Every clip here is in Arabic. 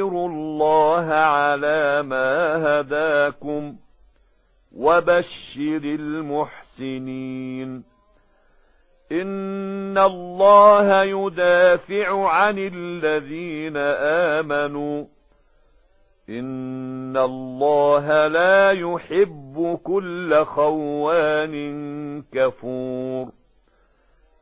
الله على ما هداكم وبشر المحسنين. إن الله يدافع عن الذين آمنوا. إن الله لا يحب كل خوان كفور.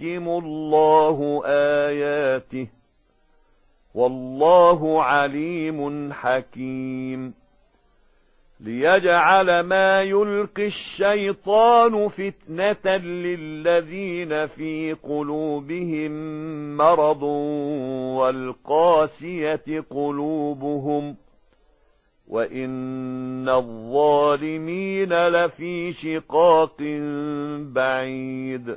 يحكم الله آياته. والله عليم حكيم. ليجعل ما يلقي الشيطان فتنة للذين في قلوبهم مرض والقاسية قلوبهم. وإن الظالمين لفي شقاق بعيد.